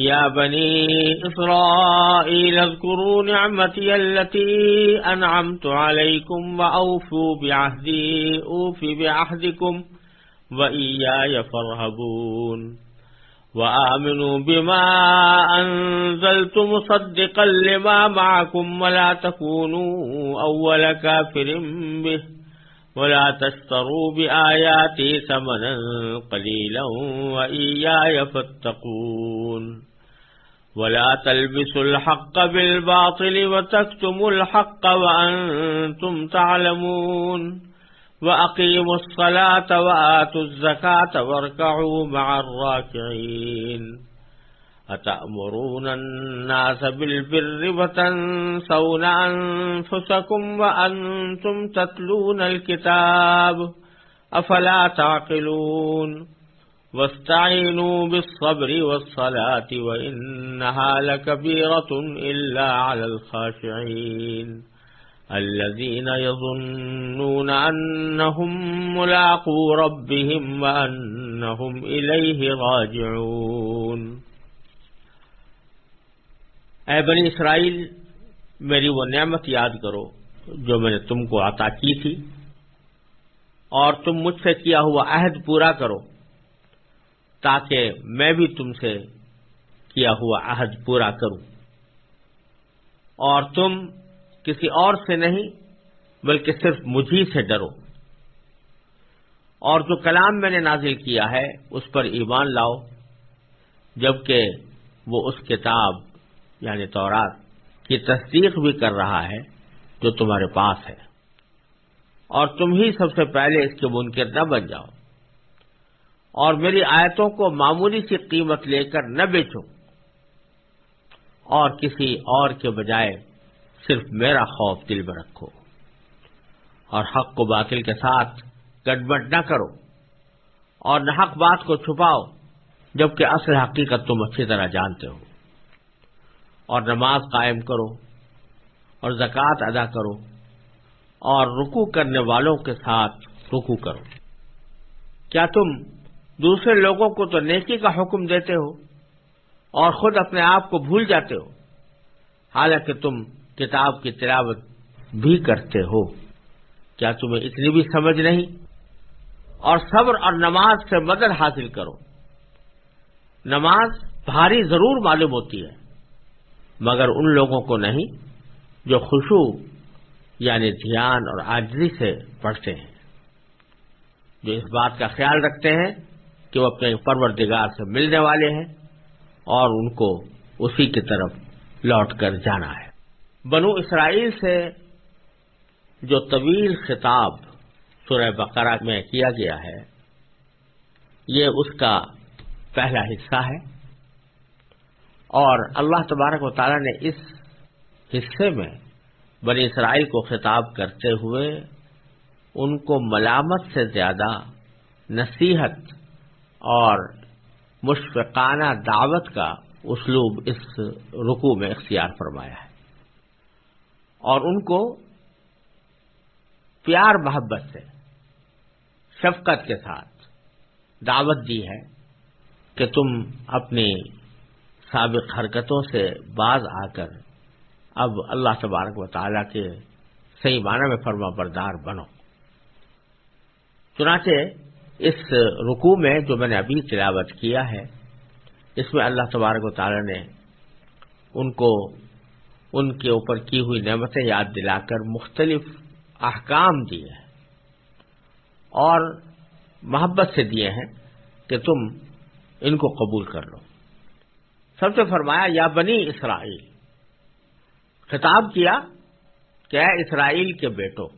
يا بني إسرائيل اذكروا نعمتي التي أنعمت عليكم وأوفوا بعهدي، أوف بعهدكم وإياي فارهبون. وآمنوا بما أنزلت مصدقا لما معكم ولا تكونوا أول كافر به. ولا تشتروا بآياتي ثمنا قليلا وإياي فاتقون. ولا تلبسوا الحق بالباطل وتكتموا الحق وأنتم تعلمون وأقيموا الصلاة وآتوا الزكاة واركعوا مع الراكعين أتأمرون الناس بالبر وتنسون أنفسكم وأنتم تتلون الكتاب أفلا تعقلون واستعينوا بالصبر والصلاة وإنها لكبيرة إلا على الخاشعين. الذين يظنون أنهم ملاقو ربهم وأنهم إليه راجعون. اے بنی اسرائیل، میری وہ نعمت یاد کرو جو میں نے تم کو عطا کی تھی اور تم مجھ سے کیا ہوا عہد پورا کرو۔ تاکہ میں بھی تم سے کیا ہوا عہد پورا کروں۔ اور تم کسی اور سے نہیں، بلکہ صرف مجھی سے ڈرو۔ اور جو کلام میں نے نازل کیا ہے، اس پر ایمان لاؤ، جبکہ وہ اس کتاب یعنی تورات، کی تصدیق بھی کر رہا ہے، جو تمہارے پاس ہے۔ اور تم ہی سب سے پہلے اس کے منکر نہ بن جاؤ۔ اور میری آیتوں کو معمولی سی قیمت لے کر نہ بیچو۔ اور کسی اور کے بجائے صرف میرا خوف دل میں رکھو۔ اور حق کو باطل کے ساتھ گڑبڑ نہ کرو۔ اور نہ حق بات کو چھپاؤ، جبکہ اصل حقیقت تم اچھی طرح جانتے ہو۔ اور نماز قائم کرو، اور زکوٰۃ ادا کرو، اور رکو کرنے والوں کے ساتھ رکو کرو۔ کیا تم دوسرے لوگوں کو تو نیکی کا حکم دیتے ہو اور خود اپنے آپ کو بھول جاتے ہو۔ حالانکہ تم کتاب کی تلاوت بھی کرتے ہو۔ کیا تمہیں اتنی بھی سمجھ نہیں؟ اور صبر اور نماز سے مدد حاصل کرو۔ نماز بھاری ضرور معلوم ہوتی ہے، مگر ان لوگوں کو نہیں جو خوشو یعنی دھیان اور آجری سے پڑھتے ہیں، جو اس بات کا خیال رکھتے ہیں کہ وہ اپنے پروردگار سے ملنے والے ہیں اور ان کو اسی کی طرف لوٹ کر جانا ہے۔ بنو اسرائیل سے جو طویل خطاب سورہ بقرہ میں کیا گیا ہے، یہ اس کا پہلا حصہ ہے۔ اور اللہ تبارک و تعالیٰ نے اس حصے میں بنی اسرائیل کو خطاب کرتے ہوئے ان کو ملامت سے زیادہ نصیحت اور مشفقانہ دعوت کا اسلوب اس رکو میں اختیار فرمایا ہے۔ اور ان کو پیار محبت سے، شفقت کے ساتھ دعوت دی ہے کہ تم اپنی سابق حرکتوں سے باز آ کر اب اللہ تبارک و تعالی کے صحیح معنی میں فرما بردار بنو۔ چنانچہ اس رکوع میں جو میں نے ابھی تلاوت کیا ہے، اس میں اللہ تبارک و تعالی نے ان کو، ان کے اوپر کی ہوئی نعمتیں یاد دلا کر مختلف احکام دیے ہیں اور محبت سے دیے ہیں کہ تم ان کو قبول کر لو۔ سب سے فرمایا، یا بنی اسرائیل، خطاب کیا کیا اسرائیل کے بیٹوں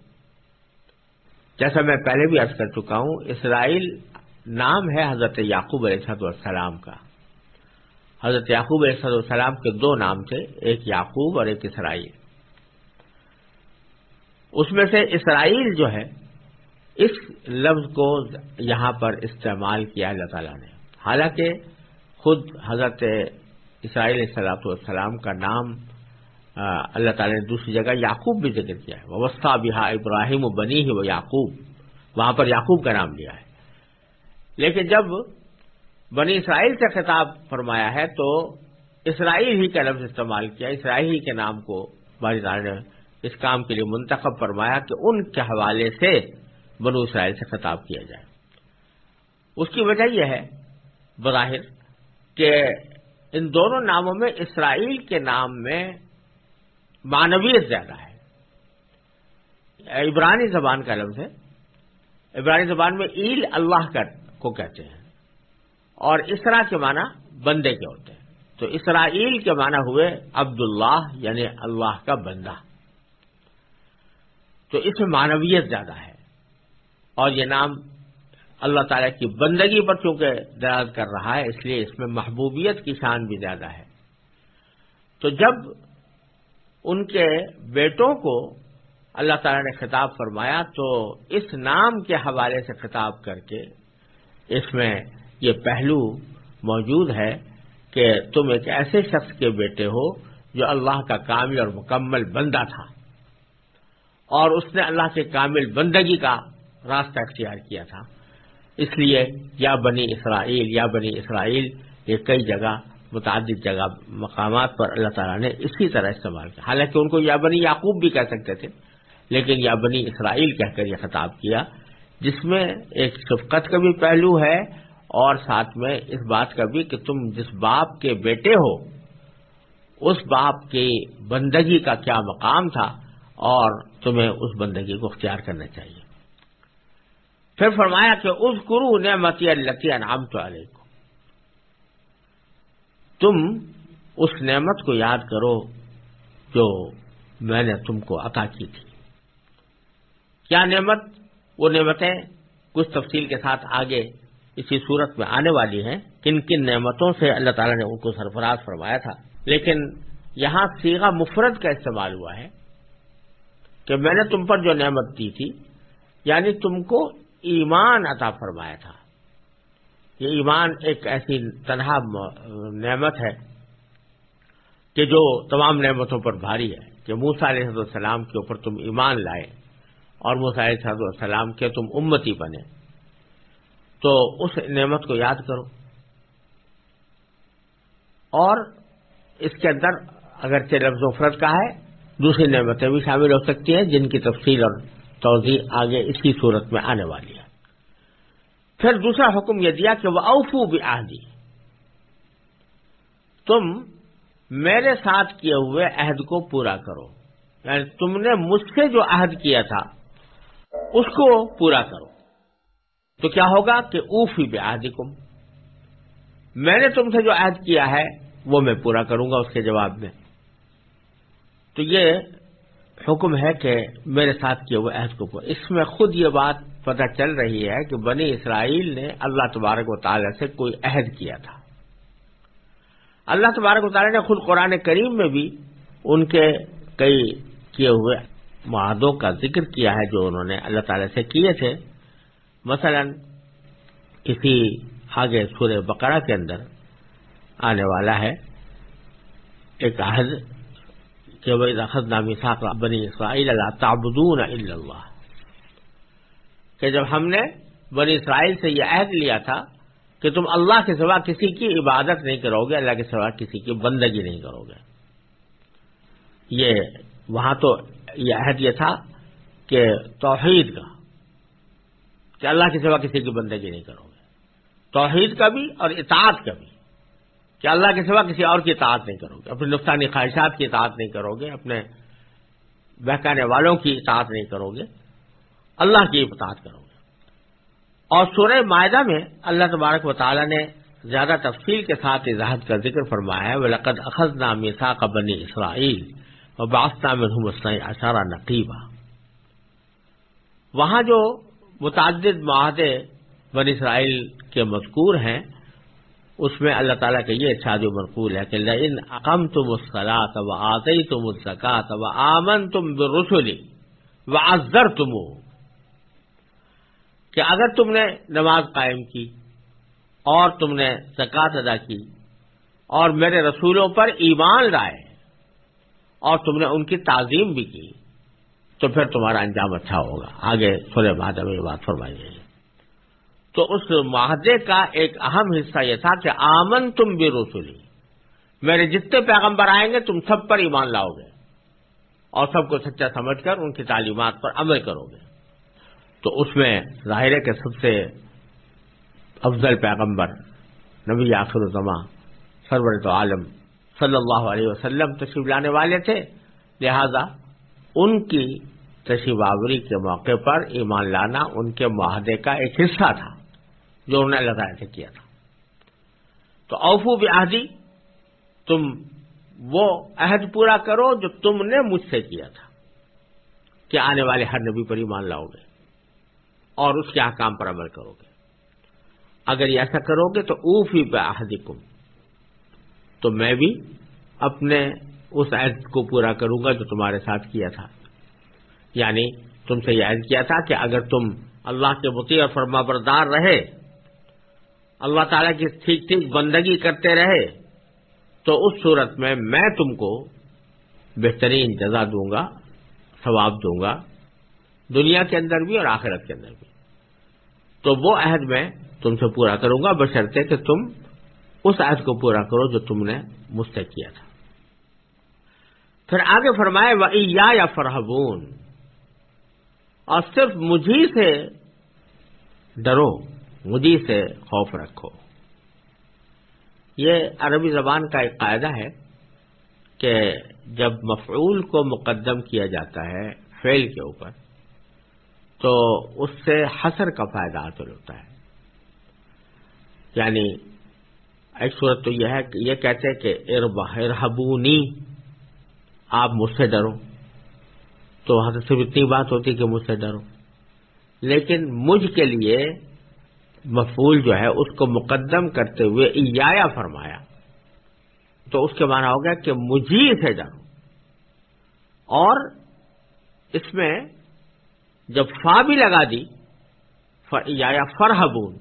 جیسا میں پہلے بھی عرض کر چکا ہوں، اسرائیل نام ہے حضرت یعقوب علیہ السلام کا۔ حضرت یعقوب علیہ السلام کے دو نام تھے، ایک یعقوب اور ایک اسرائیل۔ اس میں سے اسرائیل جو ہے، اس لفظ کو یہاں پر استعمال کیا اللہ تعالیٰ نے۔ حالانکہ خود حضرت اسرائیل صلاحت والسلام کا نام اللہ تعالی نے دوسری جگہ یعقوب بھی ذکر کیا ہے۔ وسطہ بہا ابراہیم و بنی ہی وہ یعقوب وہاں پر یعقوب کا نام لیا ہے۔ لیکن جب بنی اسرائیل سے خطاب فرمایا ہے تو اسرائیل ہی کا لفظ استعمال کیا، اسرائیل ہی کے نام کو باری تعالیٰ نے اس کام کے لیے منتخب فرمایا کہ ان کے حوالے سے بنو اسرائیل سے خطاب کیا جائے۔ اس کی وجہ یہ ہے بظاہر کہ ان دونوں ناموں میں اسرائیل کے نام میں معنویت زیادہ ہے۔ عبرانی زبان کا لفظ ہے۔ عبرانی زبان میں ایل اللہ کا کو کہتے ہیں۔ اور اسرا کے معنی بندے کے ہوتے ہیں۔ تو اسرائیل کے معنی ہوئے عبداللہ یعنی اللہ کا بندہ۔ تو اس میں معنویت زیادہ ہے۔ اور یہ نام اللہ تعالیٰ کی بندگی پر چونکہ دراد کر رہا ہے، اس لیے اس میں محبوبیت کی شان بھی زیادہ ہے۔ تو جب ان کے بیٹوں کو اللہ تعالیٰ نے خطاب فرمایا تو اس نام کے حوالے سے خطاب کر کے اس میں یہ پہلو موجود ہے کہ تم ایک ایسے شخص کے بیٹے ہو جو اللہ کا کامل اور مکمل بندہ تھا اور اس نے اللہ کے کامل بندگی کا راستہ اختیار کیا تھا۔ اس لیے یا بنی اسرائیل، یا بنی اسرائیل، یہ کئی جگہ متعدد جگہ مقامات پر اللہ تعالیٰ نے اسی طرح استعمال کیا۔ حالانکہ ان کو یا بنی یعقوب بھی کہہ سکتے تھے، لیکن یا بنی اسرائیل کہہ کر یہ خطاب کیا، جس میں ایک شفقت کا بھی پہلو ہے اور ساتھ میں اس بات کا بھی کہ تم جس باپ کے بیٹے ہو، اس باپ کی بندگی کا کیا مقام تھا اور تمہیں اس بندگی کو اختیار کرنا چاہیے۔ پھر فرمایا کہ اس گرو نعمتی اللہ انعام تو علیہ تم اس نعمت کو یاد کرو جو میں نے تم کو عطا کی تھی۔ کیا نعمت؟ وہ نعمتیں کچھ تفصیل کے ساتھ آگے اسی صورت میں آنے والی ہیں۔ کن کن نعمتوں سے اللہ تعالیٰ نے ان کو سرفراز فرمایا تھا۔ لیکن یہاں سیگا مفرد کا استعمال ہوا ہے کہ میں نے تم پر جو نعمت دی تھی یعنی تم کو ایمان عطا فرمایا تھا۔ یہ ایمان ایک ایسی تنہا نعمت ہے کہ جو تمام نعمتوں پر بھاری ہے کہ موسا علیہ السلام کے اوپر تم ایمان لائے اور موسا علیہ السلام کے تم امتی بنے۔ تو اس نعمت کو یاد کرو۔ اور اس کے اندر اگرچہ لفظ وفرت کا ہے، دوسری نعمتیں بھی شامل ہو سکتی ہیں جن کی تفصیل اور توضیع آگے اس کی صورت میں آنے والی ہے۔ پھر دوسرا حکم یہ دیا کہ وہ اوفو بھی تم میرے ساتھ کیے ہوئے عہد کو پورا کرو۔ یعنی تم نے مجھ سے جو عہد کیا تھا، اس کو پورا کرو۔ تو کیا ہوگا کہ اوفی بھی آدھی میں نے تم سے جو عہد کیا ہے، وہ میں پورا کروں گا اس کے جواب میں۔ تو یہ حکم ہے کہ میرے ساتھ کیے ہوئے عہد کو پورا۔ اس میں خود یہ بات پتہ چل رہی ہے کہ بنی اسرائیل نے اللہ تبارک و تعالی سے کوئی عہد کیا تھا۔ اللہ تبارک و تعالی نے خود قرآن کریم میں بھی ان کے کئی کیے ہوئے معاہدوں کا ذکر کیا ہے جو انہوں نے اللہ تعالی سے کیے تھے۔ مثلا کسی آگے سورہ بقرہ کے اندر آنے والا ہے۔ ایک عہد کہ وہ رخت نامی ساخ بنی اسرائیل اللہ تعبدون اللہ کہ جب ہم نے بنی اسرائیل سے یہ عہد لیا تھا کہ تم اللہ کے سوا کسی کی عبادت نہیں کرو گے اللہ کے سوا کسی کی بندگی نہیں کرو گے یہ وہاں تو یہ عہد یہ تھا کہ توحید کا، کہ اللہ کے سوا کسی کی بندگی نہیں کرو گے توحید کا بھی اور اطاعت کا بھی، کہ اللہ کے سوا کسی اور کی اطاعت نہیں کرو گے اپنے نقصانی خواہشات کی اطاعت نہیں کرو گے اپنے بہکانے والوں کی اطاعت نہیں کرو گے اللہ کی اطاعت کرو گے۔ اور سورہ معاہدہ میں اللہ تبارک و تعالی نے زیادہ تفصیل کے ساتھ اظہار کا ذکر فرمایا ہے وہ لقد اخذ نام کا بنی اسرائیل اور باسطہ میں اشارہ نقیبہ وہاں جو متعدد معاہدے بنی اسرائیل کے مذکور ہیں، اس میں اللہ تعالیٰ کا یہ ارشاد و ہے کہ ان اقم تم اسکلات و آتی تم الزکات و آمن تم برسلی و ازر تم کہ اگر تم نے نماز قائم کی اور تم نے زکوٰۃ ادا کی اور میرے رسولوں پر ایمان لائے اور تم نے ان کی تعظیم بھی کی، تو پھر تمہارا انجام اچھا ہوگا۔ آگے سورہ مادہ میں یہ بات فرمائی گئی تو اس معاہدے کا ایک اہم حصہ یہ تھا کہ آمن تم بھی رسولی میرے جتنے پیغمبر آئیں گے، تم سب پر ایمان لاؤ گے اور سب کو سچا سمجھ کر ان کی تعلیمات پر عمل کرو گے۔ تو اس میں ظاہر ہے کہ سب سے افضل پیغمبر نبی آخر الزما سرور تو عالم صلی اللہ علیہ وسلم تشریف لانے والے تھے۔ لہذا ان کی تشریف آوری کے موقع پر ایمان لانا ان کے معاہدے کا ایک حصہ تھا جو انہوں نے اللہ سے کیا تھا۔ تو اوفو بھی تم وہ عہد پورا کرو جو تم نے مجھ سے کیا تھا کہ آنے والے ہر نبی پر ایمان لاؤ گے۔ اور اس کے احکام پر عمل کرو گے۔ اگر یہ ایسا کرو گے تو اوفی پہ عہدی تو میں بھی اپنے اس عہد کو پورا کروں گا جو تمہارے ساتھ کیا تھا۔ یعنی تم سے یہ عہد کیا تھا کہ اگر تم اللہ کے متی اور فرما بردار رہے، اللہ تعالیٰ کی ٹھیک ٹھیک بندگی کرتے رہے، تو اس صورت میں میں تم کو بہترین جزا دوں گا، ثواب دوں گا، دنیا کے اندر بھی اور آخرت کے اندر بھی۔ تو وہ عہد میں تم سے پورا کروں گا، بشرطے کہ تم اس عہد کو پورا کرو جو تم نے مجھ سے کیا تھا۔ پھر آگے فرمائے وہ یا فرحبون اور صرف مجھی سے ڈرو مجھی سے خوف رکھو۔ یہ عربی زبان کا ایک قاعدہ ہے کہ جب مفعول کو مقدم کیا جاتا ہے فیل کے اوپر تو اس سے حسر کا فائدہ حاصل ہوتا ہے۔ یعنی ایک صورت تو یہ ہے کہ یہ کہتے ہیں کہ ارحبونی آپ مجھ سے ڈرو۔ تو وہاں سے صرف اتنی بات ہوتی کہ مجھ سے ڈرو۔ لیکن مجھ کے لیے مفول جو ہے، اس کو مقدم کرتے ہوئے ایا فرمایا۔ تو اس کے معنی ہو گیا کہ مجھے سے ڈرو۔ اور اس میں جب فا بھی لگا دی یا یعنی فرحبون،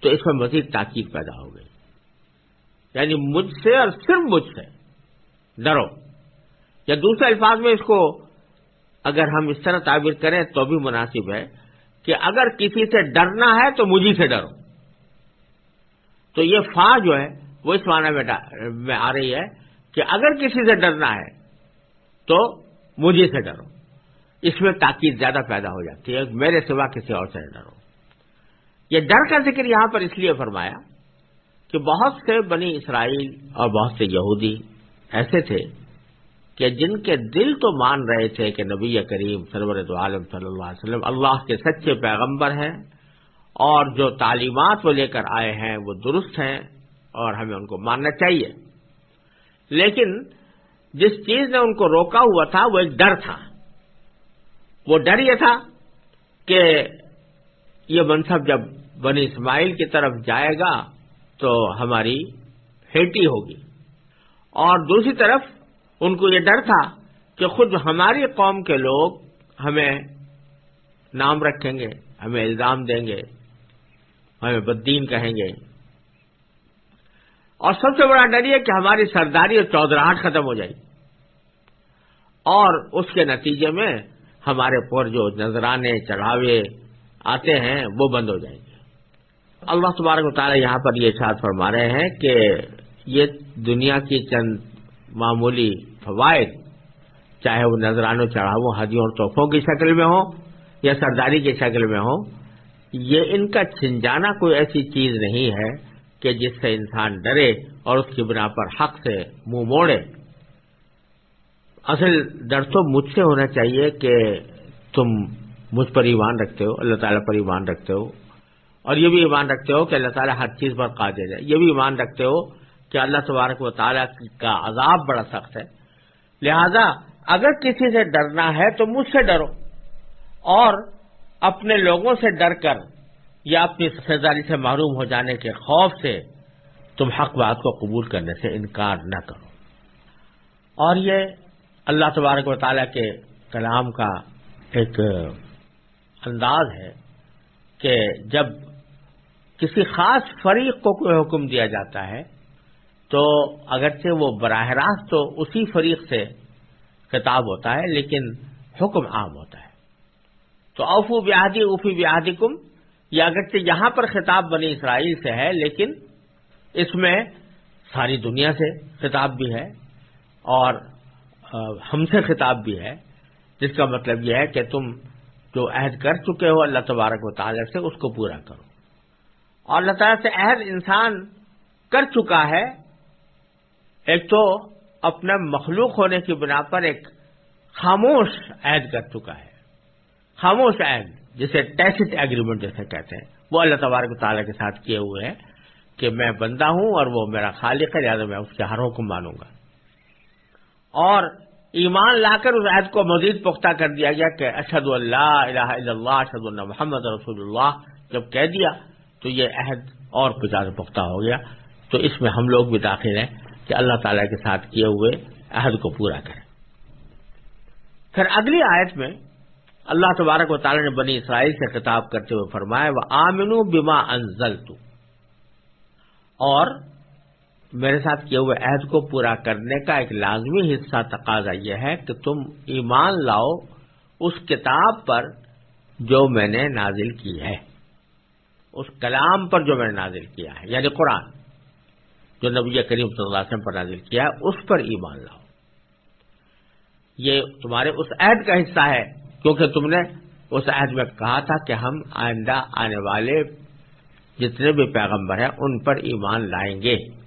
تو اس میں مزید تاکید پیدا ہو گئی۔ یعنی مجھ سے اور صرف مجھ سے ڈرو۔ یا دوسرے الفاظ میں اس کو اگر ہم اس طرح تعبیر کریں تو بھی مناسب ہے کہ اگر کسی سے ڈرنا ہے تو مجھے سے ڈرو۔ تو یہ فا جو ہے، وہ اس معنی میں آ رہی ہے کہ اگر کسی سے ڈرنا ہے تو مجھے سے ڈرو۔ اس میں تاکید زیادہ پیدا ہو جاتی ہے، میرے سوا کسی اور سے ڈرو۔ یہ ڈر کا ذکر یہاں پر اس لیے فرمایا کہ بہت سے بنی اسرائیل اور بہت سے یہودی ایسے تھے کہ جن کے دل تو مان رہے تھے کہ نبی کریم سرور عالم صلی اللہ علیہ وسلم اللہ کے سچے پیغمبر ہیں اور جو تعلیمات وہ لے کر آئے ہیں وہ درست ہیں اور ہمیں ان کو ماننا چاہیے۔ لیکن جس چیز نے ان کو روکا ہوا تھا وہ ایک ڈر تھا۔ وہ ڈر یہ تھا کہ یہ منصب جب بنی اسماعیل کی طرف جائے گا تو ہماری ہیٹی ہوگی۔ اور دوسری طرف ان کو یہ ڈر تھا کہ خود ہماری قوم کے لوگ ہمیں نام رکھیں گے، ہمیں الزام دیں گے، ہمیں بدین کہیں گے۔ اور سب سے بڑا ڈر یہ کہ ہماری سرداری اور چودراہٹ ختم ہو جائے۔ اور اس کے نتیجے میں ہمارے پر جو نذرانے چڑھاوے آتے ہیں، وہ بند ہو جائیں گے۔ اللہ تبارک و تعالیٰ یہاں پر یہ ساتھ فرما رہے ہیں کہ یہ دنیا کی چند معمولی فوائد، چاہے وہ نذرانوں چڑھاو ہدیوں اور تحفوں کی شکل میں ہو یا سرداری کی شکل میں ہو یہ ان کا چھن جانا کوئی ایسی چیز نہیں ہے کہ جس سے انسان ڈرے اور اس کی بنا پر حق سے منہ موڑے۔ اصل ڈر تو مجھ سے ہونا چاہیے کہ تم مجھ پر ایمان رکھتے ہو، اللہ تعالیٰ پر ایمان رکھتے ہو۔ اور یہ بھی ایمان رکھتے ہو کہ اللہ تعالیٰ ہر چیز پر قادر ہے۔ یہ بھی ایمان رکھتے ہو کہ اللہ تبارک و تعالیٰ کا عذاب بڑا سخت ہے۔ لہذا اگر کسی سے ڈرنا ہے تو مجھ سے ڈرو۔ اور اپنے لوگوں سے ڈر کر یا اپنی سزاری سے محروم ہو جانے کے خوف سے تم حق بات کو قبول کرنے سے انکار نہ کرو۔ اور یہ اللہ تبارک و تعالیٰ کے کلام کا ایک انداز ہے کہ جب کسی خاص فریق کو کوئی حکم دیا جاتا ہے، تو اگرچہ وہ براہ راست تو اسی فریق سے خطاب ہوتا ہے، لیکن حکم عام ہوتا ہے۔ تو اوفو بیادی اوفی بیادی کم یہ اگرچہ یہاں پر خطاب بنی اسرائیل سے ہے، لیکن اس میں ساری دنیا سے خطاب بھی ہے اور ہم سے خطاب بھی ہے، جس کا مطلب یہ ہے کہ تم جو عہد کر چکے ہو اللہ تبارک و تعالی سے، اس کو پورا کرو۔ اور اللہ تعالیٰ سے عہد انسان کر چکا ہے، ایک تو اپنا مخلوق ہونے کی بنا پر ایک خاموش عہد کر چکا ہے۔ خاموش عہد، جسے ٹیسٹ ایگریمنٹ جیسے کہتے ہیں، وہ اللہ تبارک تعالیٰ کے ساتھ کیے ہوئے ہیں کہ میں بندہ ہوں اور وہ میرا خالق ہے، لہٰذا میں اس کے ہر حکم مانوں گا۔ اور ایمان لا کر اس عہد کو مزید پختہ کر دیا گیا کہ اشد اللہ الہ الا اللہ اشد اللہ محمد رسول اللہ، جب کہہ دیا تو یہ عہد اور زیادہ پختہ ہو گیا۔ تو اس میں ہم لوگ بھی داخل ہیں کہ اللہ تعالی کے ساتھ کیے ہوئے عہد کو پورا کریں۔ پھر اگلی آیت میں اللہ تبارک و تعالی نے بنی اسرائیل سے خطاب کرتے ہوئے فرمایا وہ آمن بیما انزل اور میرے ساتھ کیے ہوئے عہد کو پورا کرنے کا ایک لازمی حصہ تقاضا یہ ہے کہ تم ایمان لاؤ اس کتاب پر جو میں نے نازل کی ہے۔ اس کلام پر جو میں نے نازل کیا ہے یعنی قرآن، جو نبی کریم صلی اللہ علیہ وسلم پر نازل کیا ہے، اس پر ایمان لاؤ۔ یہ تمہارے اس عہد کا حصہ ہے، کیونکہ تم نے اس عہد میں کہا تھا کہ ہم آئندہ آنے والے جتنے بھی پیغمبر ہیں، ان پر ایمان لائیں گے۔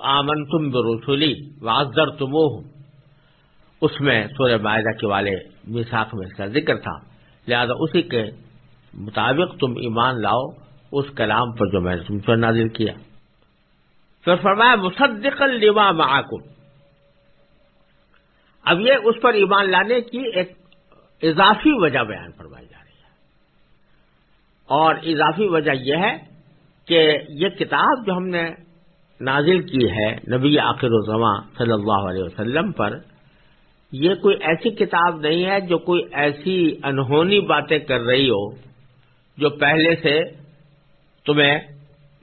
آمن تم برسولی واضر تم اس میں سورہ معاہدہ کے والے مساق میں اس کا ذکر تھا۔ لہذا اسی کے مطابق تم ایمان لاؤ، اس کلام پر جو میں نے تم پر نازل کیا۔ پھر فرمایا مصدق لما معکم۔ اب یہ اس پر ایمان لانے کی ایک اضافی وجہ بیان فرمائی جا رہی ہے۔ اور اضافی وجہ یہ ہے کہ یہ کتاب جو ہم نے نازل کی ہے نبی آخر الزماں صلی اللہ علیہ وسلم پر، یہ کوئی ایسی کتاب نہیں ہے جو کوئی ایسی انہونی باتیں کر رہی ہو جو پہلے سے تمہیں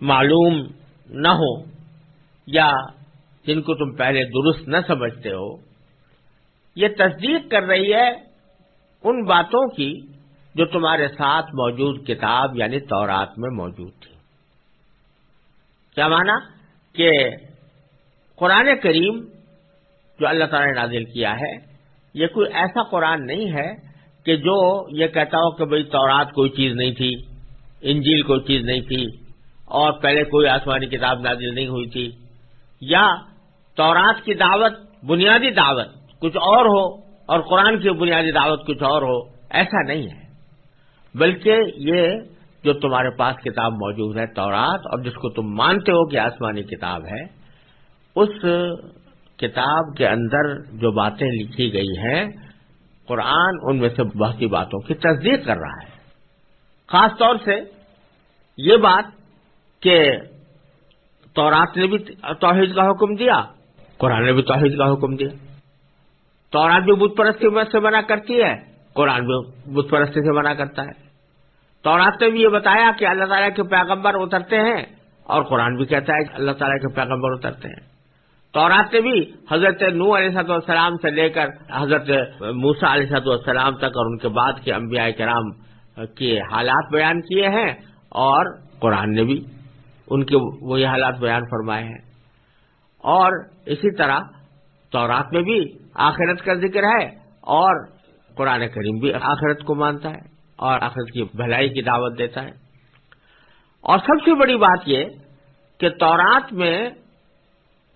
معلوم نہ ہو یا جن کو تم پہلے درست نہ سمجھتے ہو۔ یہ تصدیق کر رہی ہے ان باتوں کی جو تمہارے ساتھ موجود کتاب یعنی تورات میں موجود تھی۔ کیا مانا؟ کہ قرآن کریم جو اللہ تعالی نے نازل کیا ہے، یہ کوئی ایسا قرآن نہیں ہے کہ جو یہ کہتا ہو کہ بھئی تورات کوئی چیز نہیں تھی، انجیل کوئی چیز نہیں تھی، اور پہلے کوئی آسمانی کتاب نازل نہیں ہوئی تھی، یا تورات کی دعوت بنیادی دعوت کچھ اور ہو اور قرآن کی بنیادی دعوت کچھ اور ہو، ایسا نہیں ہے۔ بلکہ یہ جو تمہارے پاس کتاب موجود ہے تورات، اور جس کو تم مانتے ہو کہ آسمانی کتاب ہے، اس کتاب کے اندر جو باتیں لکھی گئی ہیں، قرآن ان میں سے بہت سی باتوں کی تصدیق کر رہا ہے۔ خاص طور سے یہ بات کہ تورات نے بھی توحید کا حکم دیا، قرآن نے بھی توحید کا حکم دیا۔ تورات بھی بت پرستی سے منع کرتی ہے، قرآن بھی بت پرستی سے منع کرتا ہے۔ تورات نے بھی یہ بتایا کہ اللہ تعالیٰ کے پیغمبر اترتے ہیں اور قرآن بھی کہتا ہے کہ اللہ تعالیٰ کے پیغمبر اترتے ہیں۔ تورات نے بھی حضرت نو علیہ صد والسلام سے لے کر حضرت موسا علیہ صد والسلام تک اور ان کے بعد کے انبیاء کرام کے حالات بیان کیے ہیں اور قرآن نے بھی ان کے وہی حالات بیان فرمائے ہیں۔ اور اسی طرح تورات میں بھی آخرت کا ذکر ہے اور قرآن کریم بھی آخرت کو مانتا ہے۔ اور آخرت کی بھلائی کی دعوت دیتا ہے۔ اور سب سے بڑی بات یہ کہ تورات میں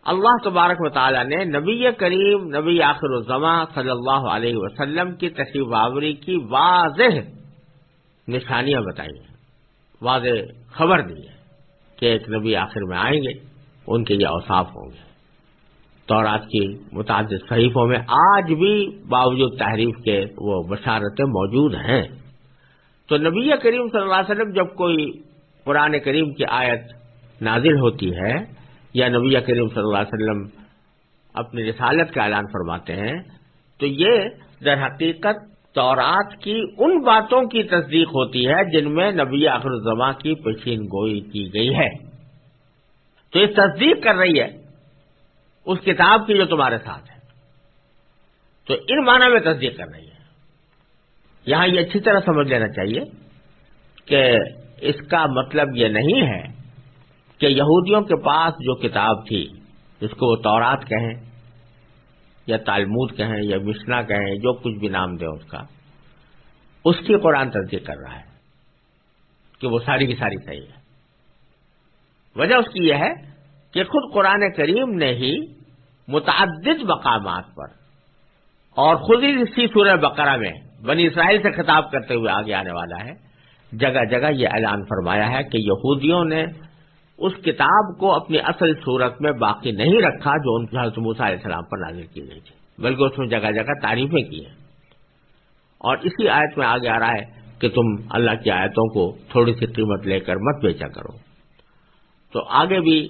اللہ تبارک و تعالی نے نبی کریم، نبی آخر الزماں صلی اللہ علیہ وسلم کی تشریف آوری کی واضح نشانیاں بتائی ہیں۔ واضح خبر دی ہے کہ ایک نبی آخر میں آئیں گے، ان کے یہ اوصاف ہوں گے۔ تورات کی متعدد صحیفوں میں آج بھی باوجود تحریف کے وہ بشارتیں موجود ہیں۔ تو نبی کریم صلی اللہ علیہ وسلم جب کوئی قرآن کریم کی آیت نازل ہوتی ہے یا نبی کریم صلی اللہ علیہ وسلم اپنی رسالت کا اعلان فرماتے ہیں، تو یہ در حقیقت تورات کی ان باتوں کی تصدیق ہوتی ہے جن میں نبی آخر الزما کی پیشین گوئی کی گئی ہے۔ تو یہ تصدیق کر رہی ہے اس کتاب کی جو تمہارے ساتھ ہے۔ تو ان معنی میں تصدیق کر رہی ہے۔ یہاں یہ اچھی طرح سمجھ لینا چاہیے کہ اس کا مطلب یہ نہیں ہے کہ یہودیوں کے پاس جو کتاب تھی، جس کو وہ تورات کہیں، یا تالمود کہیں، یا مشنا کہیں، جو کچھ بھی نام دیں اس کا، اس کی قرآن تصدیق کر رہا ہے کہ وہ ساری کی ساری صحیح ہے۔ وجہ اس کی یہ ہے کہ خود قرآن کریم نے ہی متعدد مقامات پر اور خود ہی اسی سورہ بقرہ میں بنی اسرائیل سے خطاب کرتے ہوئے آگے آنے والا ہے۔ جگہ جگہ یہ اعلان فرمایا ہے کہ یہودیوں نے اس کتاب کو اپنی اصل صورت میں باقی نہیں رکھا جو ان کی حضرت موسیٰ علیہ السلام پر نازل کی گئی تھی، بلکہ اس میں جگہ جگہ تعریفیں کی ہیں۔ اور اسی آیت میں آگے آ رہا ہے کہ تم اللہ کی آیتوں کو تھوڑی سی قیمت لے کر مت بیچا کرو۔ تو آگے بھی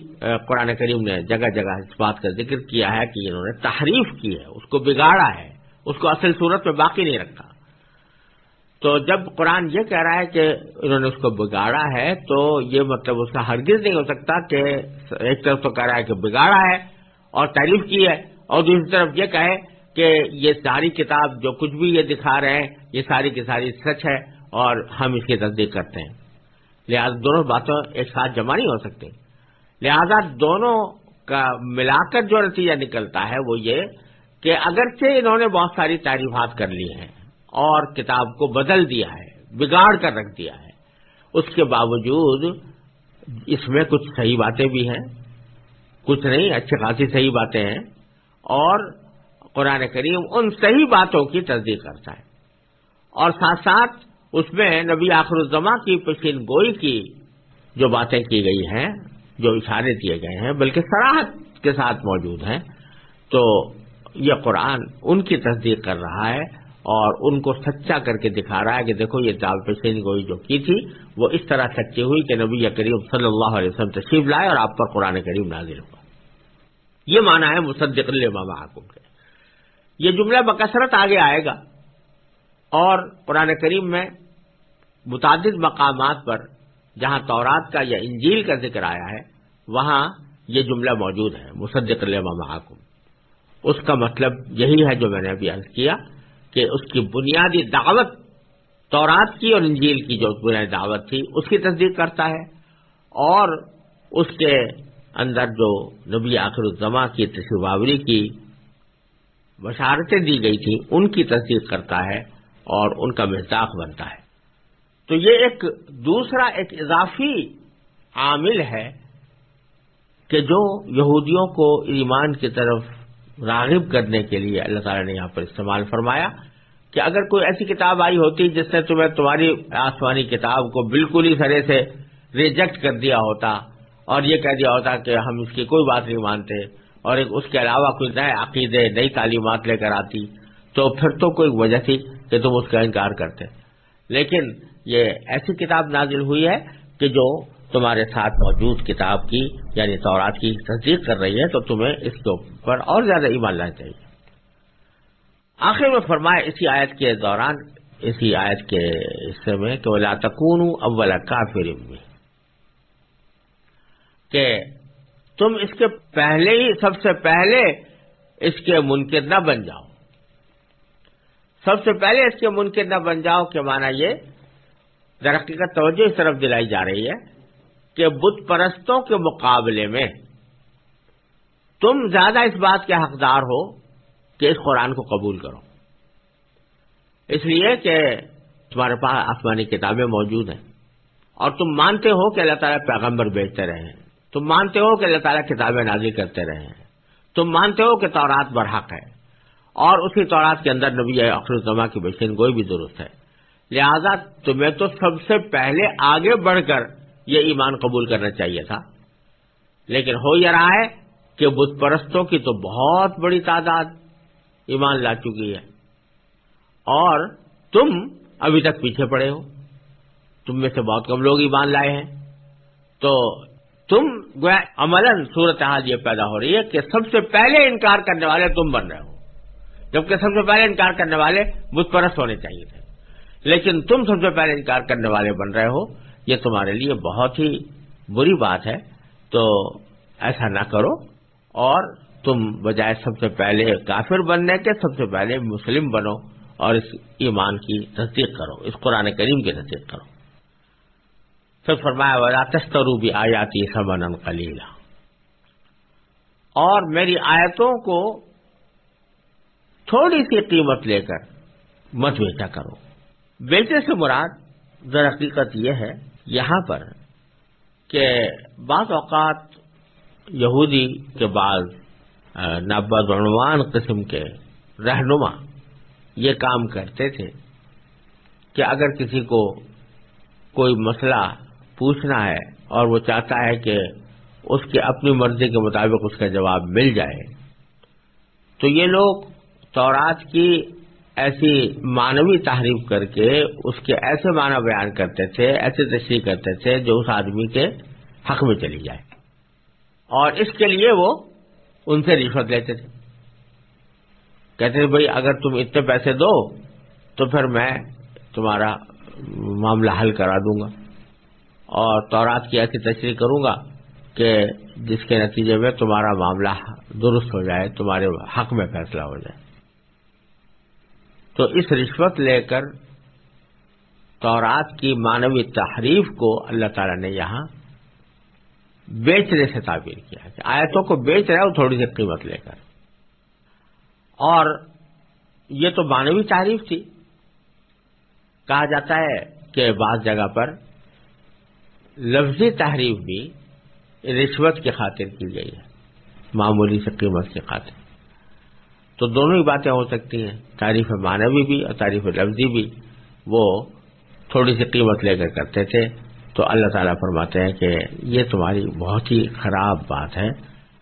قرآن کریم نے جگہ جگہ اس بات کا ذکر کیا ہے کہ انہوں نے تحریف کی ہے، اس کو بگاڑا ہے، اس کو اصل صورت میں باقی نہیں رکھا۔ تو جب قرآن یہ کہہ رہا ہے کہ انہوں نے اس کو بگاڑا ہے، تو یہ مطلب اس کا ہرگز نہیں ہو سکتا کہ ایک طرف تو کہہ رہا ہے کہ بگاڑا ہے اور تعریف کی ہے، اور دوسری طرف یہ کہے کہ یہ ساری کتاب جو کچھ بھی یہ دکھا رہے ہیں، یہ ساری کی ساری سچ ہے اور ہم اس کی تصدیق کرتے ہیں۔ لہٰذا دونوں باتوں ایک ساتھ جمع نہیں ہو سکتی۔ لہذا دونوں کا ملا کر جو نتیجہ نکلتا ہے وہ یہ کہ اگرچہ انہوں نے بہت ساری تعریفات کر لی ہیں اور کتاب کو بدل دیا ہے، بگاڑ کر رکھ دیا ہے۔ اس کے باوجود اس میں کچھ صحیح باتیں بھی ہیں، کچھ نہیں، اچھی خاصی صحیح باتیں ہیں۔ اور قرآن کریم ان صحیح باتوں کی تصدیق کرتا ہے۔ اور ساتھ ساتھ اس میں نبی آخر الزما کی پشین گوئی کی جو باتیں کی گئی ہیں، جو اشارے دیے گئے ہیں، بلکہ سراہد کے ساتھ موجود ہیں۔ تو یہ قرآن ان کی تصدیق کر رہا ہے۔ اور ان کو سچا کر کے دکھا رہا ہے کہ دیکھو یہ دال پیشین گوئی جو کی تھی، وہ اس طرح سچی ہوئی کہ نبی کریم صلی اللہ علیہ وسلم تشریف لائے اور آپ پر قرآن کریم نازل ہوا۔ یہ مانا ہے مصدق حکم کے یہ جملہ بکثرت آگے آئے گا اور قرآن کریم میں متعدد مقامات پر جہاں تورات کا یا انجیل کا ذکر آیا ہے، وہاں یہ جملہ موجود ہے، مصدق حکم اس کا مطلب یہی ہے جو میں نے ابھی عرض کیا۔ کہ اس کی بنیادی دعوت تورات کی اور انجیل کی جو بنیادی دعوت تھی، اس کی تصدیق کرتا ہے اور اس کے اندر جو نبی آخر الزما کی تشریفاوری کی بشارتیں دی گئی تھیں، ان کی تصدیق کرتا ہے اور ان کا مزاق بنتا ہے۔ تو یہ ایک دوسرا ایک اضافی عامل ہے کہ جو یہودیوں کو ایمان کی طرف راغب کرنے کے لیے اللہ تعالیٰ نے یہاں پر استعمال فرمایا کہ اگر کوئی ایسی کتاب آئی ہوتی جس نے تمہیں تمہاری آسمانی کتاب کو بالکل ہی سرے سے ریجیکٹ کر دیا ہوتا اور یہ کہہ دیا ہوتا کہ ہم اس کی کوئی بات نہیں مانتے اور اس کے علاوہ کوئی نئے عقیدے، نئی تعلیمات لے کر آتی، تو پھر تو کوئی وجہ تھی کہ تم اس کا انکار کرتے۔ لیکن یہ ایسی کتاب نازل ہوئی ہے کہ جو تمہارے ساتھ موجود کتاب کی یعنی تورات کی تصدیق کر رہی ہے، تو تمہیں اس کے اوپر اور زیادہ ایمان لانا چاہیے۔ آخر میں فرمائے اسی آیت کے دوران، اسی آیت کے حصے میں کہ وہ لاتکون اول کافر میں کہ تم اس کے پہلے ہی، سب سے پہلے اس کے منکر نہ بن جاؤ۔ سب سے پہلے اس کے منکر نہ بن جاؤ، کہ مانا یہ درخت کا توجہ اس طرف دلائی جا رہی ہے۔ کہ بت پرستوں کے مقابلے میں تم زیادہ اس بات کے حقدار ہو کہ اس قرآن کو قبول کرو۔ اس لیے کہ تمہارے پاس آسمانی کتابیں موجود ہیں۔ اور تم مانتے ہو کہ اللہ تعالیٰ پیغمبر بیچتے رہے ہیں۔ تم مانتے ہو کہ اللہ تعالیٰ کتابیں نازی کرتے رہے ہیں۔ تم مانتے ہو کہ تورات برحق ہے۔ اور اسی تورات کے اندر نبی اخر الزما کی بشین کوئی بھی درست ہے۔ لہذا تمہیں تو سب سے پہلے آگے بڑھ کر یہ ایمان قبول کرنا چاہیے تھا۔ لیکن ہو یہ رہا ہے کہ بت پرستوں کی تو بہت بڑی تعداد ایمان لا چکی ہے۔ اور تم ابھی تک پیچھے پڑے ہو۔ تم میں سے بہت کم لوگ ایمان لائے ہیں۔ تو تم گویا عمل صورت حال یہ پیدا ہو رہی ہے کہ سب سے پہلے انکار کرنے والے تم بن رہے ہو۔ جبکہ سب سے پہلے انکار کرنے والے بت پرست ہونے چاہیے تھے۔ لیکن تم سب سے پہلے انکار کرنے والے بن رہے ہو۔ یہ تمہارے لیے بہت ہی بری بات ہے، تو ایسا نہ کرو۔ اور تم بجائے سب سے پہلے کافر بننے کے، سب سے پہلے مسلم بنو اور اس ایمان کی تصدیق کرو، اس قرآن کریم کی تصدیق کرو۔ پھر فرمایا، ولا تسترو بھی آ جاتی سمن کلیلا اور میری آیتوں کو تھوڑی سی قیمت لے کر مت بیچا کرو۔ بیچے سے مراد، در حقیقت یہ ہے یہاں پر کہ بعض اوقات یہودی کے بعض نابدعنوان قسم کے رہنما یہ کام کرتے تھے کہ اگر کسی کو کوئی مسئلہ پوچھنا ہے اور وہ چاہتا ہے کہ اس کے اپنی مرضی کے مطابق اس کا جواب مل جائے، تو یہ لوگ تورات کی ایسی مانوی تحریف کر کے اس کے ایسے معنی بیان کرتے تھے، ایسے تشریح کرتے تھے جو اس آدمی کے حق میں چلی جائے۔ اور اس کے لیے وہ ان سے رشوت لیتے تھے۔ کہتے تھے، بھائی، اگر تم اتنے پیسے دو تو پھر میں تمہارا معاملہ حل کرا دوں گا۔ اور تورات کی ایسی تشریح کروں گا کہ جس کے نتیجے میں تمہارا معاملہ درست ہو جائے، تمہارے حق میں فیصلہ ہو جائے۔ تو اس رشوت لے کر تورات کی مانوی تحریف کو اللہ تعالی نے یہاں بیچنے سے تعبیر کیا کہ آیتوں کو بیچ رہا ہے وہ تھوڑی سی قیمت لے کر۔ اور یہ تو مانوی تعریف تھی۔ کہا جاتا ہے کہ بعض جگہ پر لفظی تحریف بھی رشوت کی خاطر کی گئی ہے، معمولی سے قیمت کی خاطر۔ تو دونوں ہی باتیں ہو سکتی ہیں۔ تعریف مانوی بھی اور تعریف لفظی بھی۔ وہ تھوڑی سی قیمت لے کر کرتے تھے۔ تو اللہ تعالیٰ فرماتے ہیں کہ یہ تمہاری بہت ہی خراب بات ہے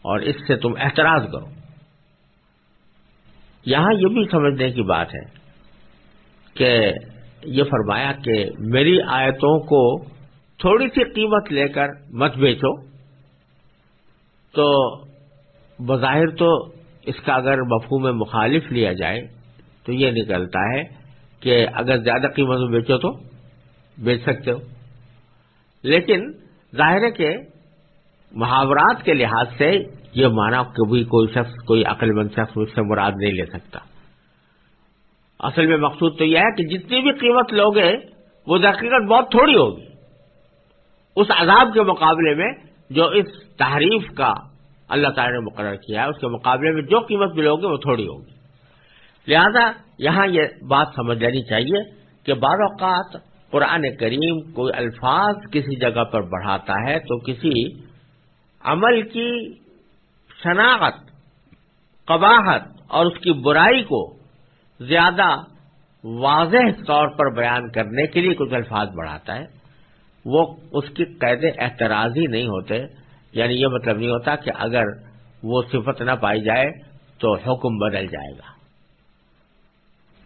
اور اس سے تم احتراز کرو۔ یہاں یہ بھی سمجھنے کی بات ہے کہ یہ فرمایا کہ میری آیتوں کو تھوڑی سی قیمت لے کر مت بیچو۔ تو بظاہر تو اس کا اگر مفہوم میں مخالف لیا جائے تو یہ نکلتا ہے کہ اگر زیادہ قیمت میں بیچو تو بیچ سکتے ہو۔ لیکن ظاہر ہے کہ محاورات کے لحاظ سے یہ مانا کبھی کوئی شخص، کوئی عقل مند شخص اس سے مراد نہیں لے سکتا۔ اصل میں مقصود تو یہ ہے کہ جتنی بھی قیمت لوگے، وہ حقیقت بہت تھوڑی ہوگی۔ اس عذاب کے مقابلے میں جو اس تحریف کا اللہ تعالی نے مقرر کیا ہے، اس کے مقابلے میں جو قیمت ملو گے وہ تھوڑی ہوگی۔ لہذا یہاں یہ بات سمجھ لینی چاہیے کہ بعض اوقات قرآن کریم کوئی الفاظ کسی جگہ پر بڑھاتا ہے تو کسی عمل کی شناخت، قباحت اور اس کی برائی کو زیادہ واضح طور پر بیان کرنے کے لیے کچھ الفاظ بڑھاتا ہے۔ وہ اس کی قید اعتراضی نہیں ہوتے۔ یعنی یہ مطلب نہیں ہوتا کہ اگر وہ صفت نہ پائی جائے تو حکم بدل جائے گا۔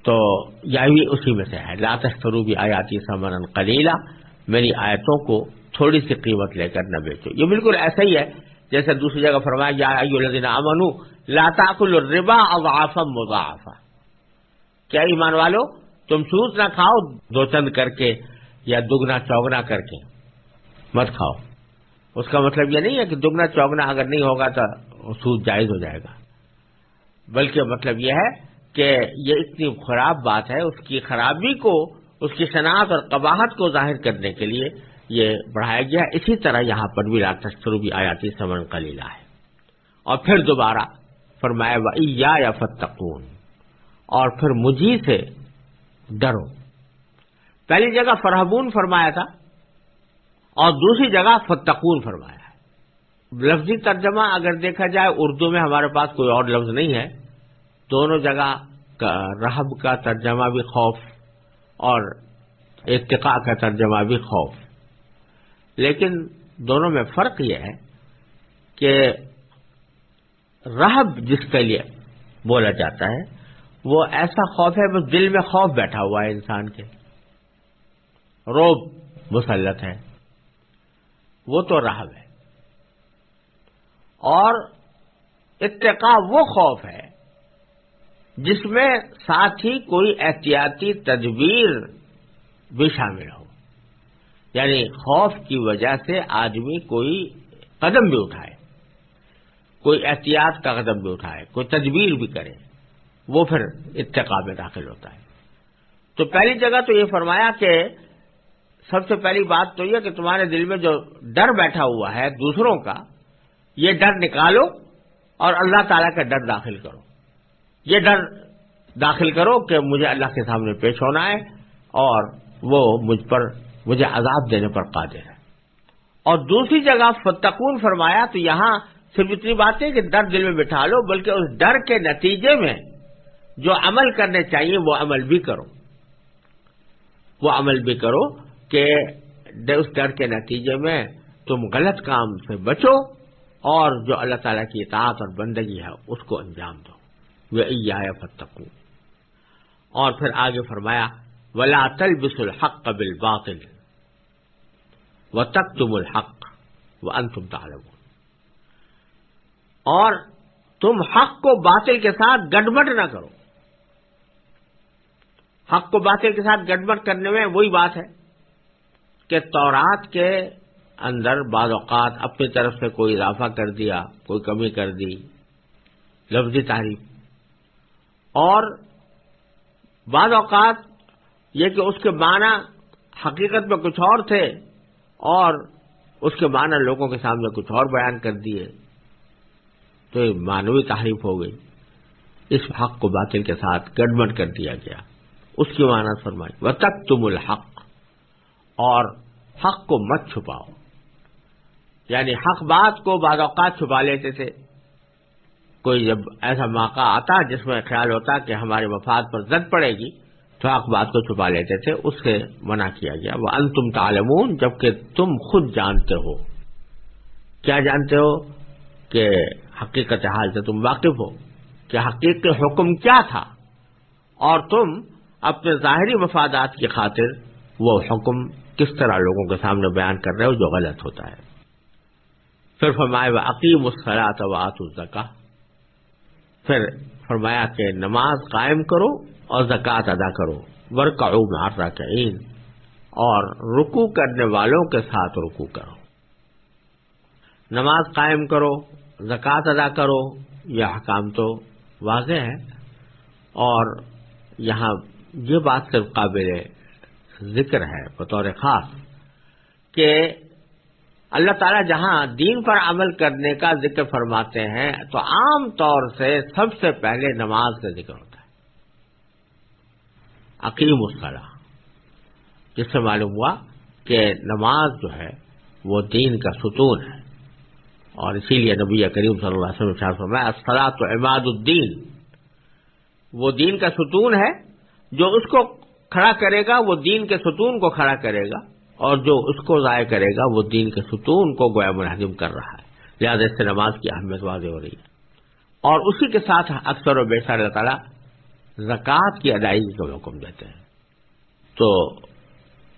تو یہ بھی اسی میں سے ہے۔ لاتسترو بھی آیاتی سمن کلیلہ میری آیتوں کو تھوڑی سی قیمت لے کر نہ بیچو۔ یہ بالکل ایسا ہی ہے۔ جیسے دوسری جگہ فرمایا یا امن لاتا کل ربا آفم مضافہ کیا ایمان والو؟ تم سوت نہ کھاؤ، دو چند کر کے یا دگنا چوگنا کر کے مت کھاؤ۔ اس کا مطلب یہ نہیں ہے کہ دگنا چوگنا اگر نہیں ہوگا تو سود جائز ہو جائے گا۔ بلکہ مطلب یہ ہے کہ یہ اتنی خراب بات ہے، اس کی خرابی کو، اس کی صنعت اور قباحت کو ظاہر کرنے کے لیے یہ بڑھایا گیا۔ اسی طرح یہاں پر بھی تشترو بھی آیاتی سمن کا لیلا ہے۔ اور پھر دوبارہ فرمایا یا فتقون اور پھر مجھے سے ڈرو۔ پہلی جگہ فرحبون فرمایا تھا اور دوسری جگہ فتقون فرمایا ہے۔ لفظی ترجمہ اگر دیکھا جائے، اردو میں ہمارے پاس کوئی اور لفظ نہیں ہے۔ دونوں جگہ رحب کا ترجمہ بھی خوف اور اتقاء کا ترجمہ بھی خوف۔ لیکن دونوں میں فرق یہ ہے کہ رحب جس کے لیے بولا جاتا ہے، وہ ایسا خوف ہے بس دل میں خوف بیٹھا ہوا ہے انسان کے۔ روب مسلط ہے وہ تو رحب ہے۔ اور اتقاء وہ خوف ہے جس میں ساتھ ہی کوئی احتیاطی تدبیر بھی شامل ہو۔ یعنی خوف کی وجہ سے آدمی کوئی قدم بھی اٹھائے، کوئی احتیاط کا قدم بھی اٹھائے، کوئی تدبیر بھی کرے، وہ پھر اتقاء میں داخل ہوتا ہے۔ تو پہلی جگہ تو یہ فرمایا کہ سب سے پہلی بات تو یہ کہ تمہارے دل میں جو ڈر بیٹھا ہوا ہے دوسروں کا، یہ ڈر نکالو اور اللہ تعالیٰ کا ڈر داخل کرو۔ یہ ڈر داخل کرو کہ مجھے اللہ کے سامنے پیش ہونا ہے اور وہ مجھ پر، مجھے عذاب دینے پر قادر ہے۔ اور دوسری جگہ فتقون فرمایا تو یہاں صرف اتنی بات ہے کہ ڈر دل میں بٹھا لو، بلکہ اس ڈر کے نتیجے میں جو عمل کرنے چاہیے وہ عمل بھی کرو۔ وہ عمل بھی کرو کہ اس ڈر کے نتیجے میں تم غلط کام سے بچو اور جو اللہ تعالیٰ کی اطاعت اور بندگی ہے اس کو انجام دو۔ وہ آیا فتقو اور پھر آگے فرمایا، ولا تل بس الحق قبل باطل و تک تم الحق وہ ان تم اور تم حق کو باطل کے ساتھ گڑبڑ نہ کرو۔ حق کو باطل کے ساتھ گڑبڑ کرنے میں وہی بات ہے۔ کہ تورات کے اندر بعض اوقات اپنی طرف سے کوئی اضافہ کر دیا، کوئی کمی کر دی، لفظی تعریف۔ اور بعض اوقات یہ کہ اس کے معنی حقیقت میں کچھ اور تھے اور اس کے معنی لوگوں کے سامنے کچھ اور بیان کر دیے، تو یہ مانوی تعریف ہو گئی۔ اس حق کو باطل کے ساتھ گڑبڑ کر دیا گیا۔ اس کی معنی فرمائی وہ تک تم الحق اور حق کو مت چھپاؤ۔ یعنی حق بات کو بعض اوقات چھپا لیتے تھے۔ کوئی جب ایسا موقع آتا جس میں خیال ہوتا کہ ہمارے مفاد پر زد پڑے گی، تو حق بات کو چھپا لیتے تھے، اس سے منع کیا گیا۔ وہ ان تم تعلمون، جبکہ تم خود جانتے ہو۔ کیا جانتے ہو؟ کہ حقیقت حال سے تم واقف ہو، کہ حقیقت حکم کیا تھا۔ اور تم اپنے ظاہری مفادات کی خاطر وہ حکم کس طرح لوگوں کے سامنے بیان کر رہے ہو جو غلط ہوتا ہے۔ پھر فرمائے وہ عقیم مسخرات وات الزکا پھر فرمایا کہ نماز قائم کرو اور زکوٰۃ ادا کرو۔ ورکا مار کا اور رکو کرنے والوں کے ساتھ رکو کرو۔ نماز قائم کرو، زکوٰۃ ادا کرو۔ یہ حکام تو واضح ہے اور یہاں یہ بات صرف قابل ذکر ہے بطور خاص کہ اللہ تعالیٰ جہاں دین پر عمل کرنے کا ذکر فرماتے ہیں تو عام طور سے سب سے پہلے نماز کا ذکر ہوتا ہے۔ عقیم الصلاح جس سے معلوم ہوا کہ نماز جو ہے وہ دین کا ستون ہے۔ اور اسی لیے نبی کریم صلی اللہ علیہ وسلم میں اصلاح تو عماد الدین۔ وہ دین کا ستون ہے جو اس کو کھڑا کرے گا، وہ دین کے ستون کو کھڑا کرے گا، اور جو اس کو ضائع کرے گا، وہ دین کے ستون کو گویا منہدم کر رہا ہے۔ لہٰذا اس سے نماز کی اہمیت واضح ہو رہی ہے۔ اور اسی کے ساتھ اکثر و بیشتر اللہ تعالیٰ زکوٰۃ کی ادائیگی کا حکم دیتے ہیں۔ تو